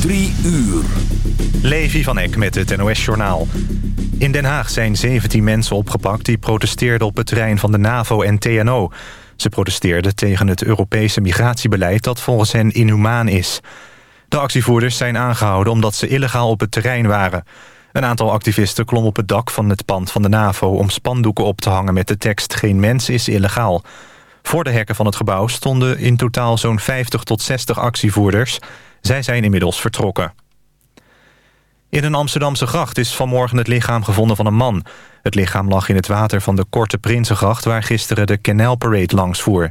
Drie uur. Levi van Eck met het NOS-journaal. In Den Haag zijn 17 mensen opgepakt die protesteerden op het terrein van de NAVO en TNO. Ze protesteerden tegen het Europese migratiebeleid dat volgens hen inhumaan is. De actievoerders zijn aangehouden omdat ze illegaal op het terrein waren. Een aantal activisten klom op het dak van het pand van de NAVO... om spandoeken op te hangen met de tekst Geen mens is illegaal. Voor de hekken van het gebouw stonden in totaal zo'n 50 tot 60 actievoerders. Zij zijn inmiddels vertrokken. In een Amsterdamse gracht is vanmorgen het lichaam gevonden van een man. Het lichaam lag in het water van de Korte Prinsengracht... waar gisteren de Canal Parade langs voer.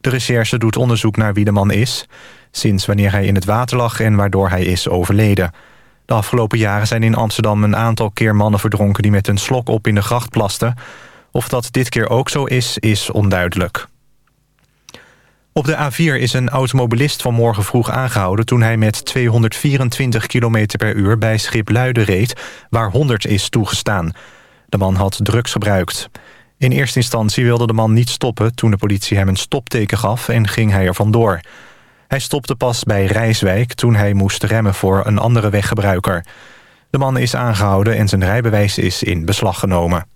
De recherche doet onderzoek naar wie de man is... sinds wanneer hij in het water lag en waardoor hij is overleden. De afgelopen jaren zijn in Amsterdam een aantal keer mannen verdronken... die met een slok op in de gracht plasten. Of dat dit keer ook zo is, is onduidelijk. Op de A4 is een automobilist vanmorgen vroeg aangehouden... toen hij met 224 km per uur bij Schipluiden reed... waar 100 is toegestaan. De man had drugs gebruikt. In eerste instantie wilde de man niet stoppen... toen de politie hem een stopteken gaf en ging hij er vandoor. Hij stopte pas bij Rijswijk toen hij moest remmen voor een andere weggebruiker. De man is aangehouden en zijn rijbewijs is in beslag genomen.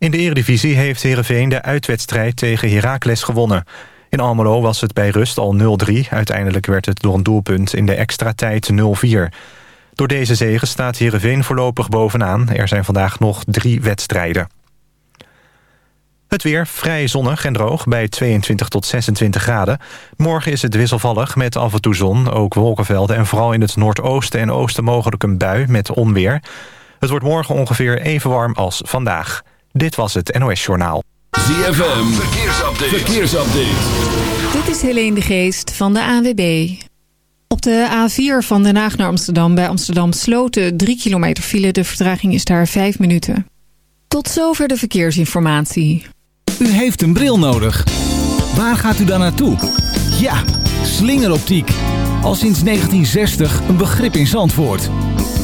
In de Eredivisie heeft Heerenveen de uitwedstrijd tegen Heracles gewonnen. In Almelo was het bij rust al 0-3. Uiteindelijk werd het door een doelpunt in de extra tijd 0-4. Door deze zegen staat Heerenveen voorlopig bovenaan. Er zijn vandaag nog drie wedstrijden. Het weer vrij zonnig en droog bij 22 tot 26 graden. Morgen is het wisselvallig met af en toe zon, ook wolkenvelden... en vooral in het noordoosten en oosten mogelijk een bui met onweer. Het wordt morgen ongeveer even warm als vandaag. Dit was het NOS Journaal. ZFM, verkeersupdate. verkeersupdate. Dit is Helene de Geest van de ANWB. Op de A4 van Den Haag naar Amsterdam bij Amsterdam Sloten 3 kilometer file. De vertraging is daar 5 minuten. Tot zover de verkeersinformatie. U heeft een bril nodig. Waar gaat u dan naartoe? Ja, slingeroptiek. Al sinds 1960 een begrip in Zandvoort.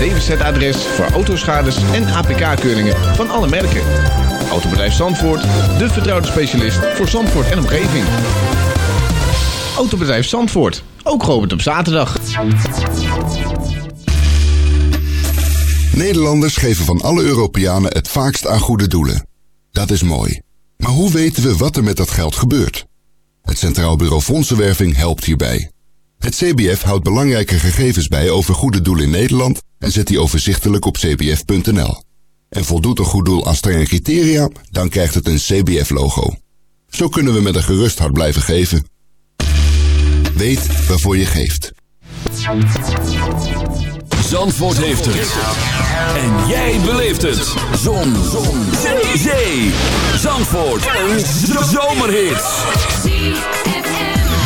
DWZ-adres voor autoschades en APK-keuringen van alle merken. Autobedrijf Zandvoort, de vertrouwde specialist voor Zandvoort en omgeving. Autobedrijf Zandvoort, ook geopend op zaterdag. Nederlanders geven van alle Europeanen het vaakst aan goede doelen. Dat is mooi. Maar hoe weten we wat er met dat geld gebeurt? Het Centraal Bureau Fondsenwerving helpt hierbij. Het CBF houdt belangrijke gegevens bij over goede doelen in Nederland en zet die overzichtelijk op cbf.nl. En voldoet een goed doel aan strenge criteria, dan krijgt het een CBF-logo. Zo kunnen we met een gerust hart blijven geven. Weet waarvoor je geeft. Zandvoort heeft het. En jij beleeft het. Zon. Zon. Zee. Zee. Zandvoort. Een zomerhit.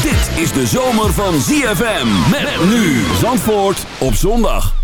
Dit is de zomer van ZFM. Met nu Zandvoort op zondag.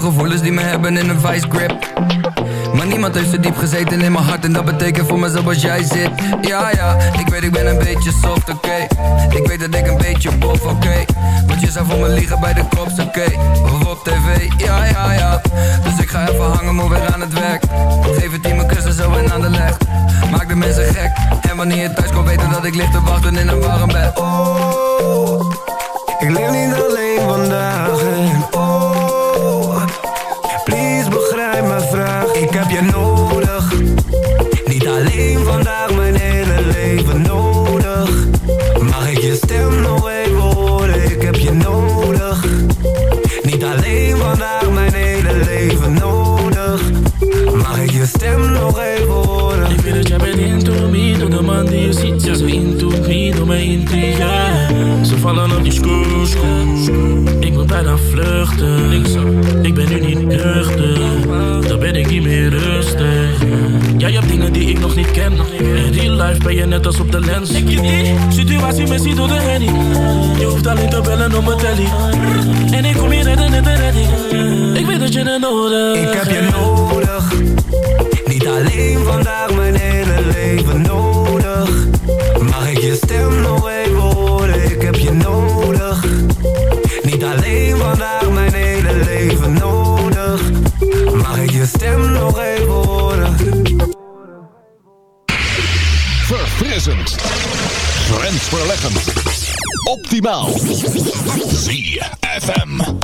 gevoelens die me hebben in een vice grip. Maar niemand heeft zo diep gezeten in mijn hart En dat betekent voor me als jij zit. Ja ja, ik weet ik ben een beetje soft, oké. Ik weet dat ik een beetje bof, oké. Want je zou voor me liegen bij de kops, oké. Okay. Of op tv, ja ja ja. Dus ik ga even hangen, moet weer aan het werk. Geef het team een kussen zo en aan de leg. Maak de mensen gek. En wanneer je thuis komt weten dat ik ligt te wachten in een warm bed. Oh, ik leef niet Ik moet bijna vluchten. Ik ben nu niet nuchter. Dan ben ik niet meer rustig. Jij hebt dingen die ik nog niet ken. In real life ben je net als op de lens. Ik je die situatie missie door de henny. Je hoeft alleen te bellen om mijn telly. En ik kom hier redden net de redding. Ik weet dat je het nodig Ik heb je nodig. Niet alleen vandaag, mijn hele leven nodig. Mag ik je stem nog even horen? Ik heb je nodig. Stem nog even horen? Verfrissend. Grensverleggend. Optimaal. ZFM.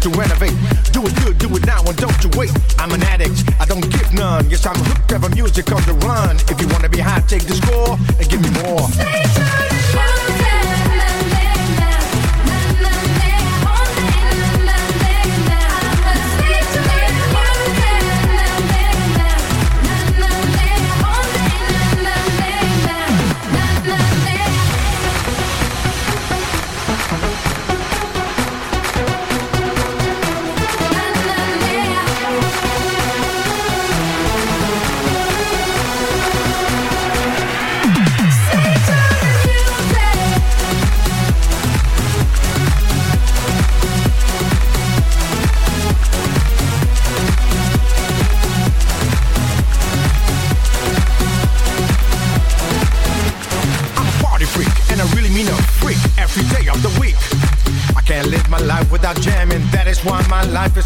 To renovate. Do it good, do it now, and don't you wait. I'm an addict, I don't give none. Yes, I'm hooked, ever music on the run. If you wanna be high, take the score and give me more.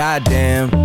goddamn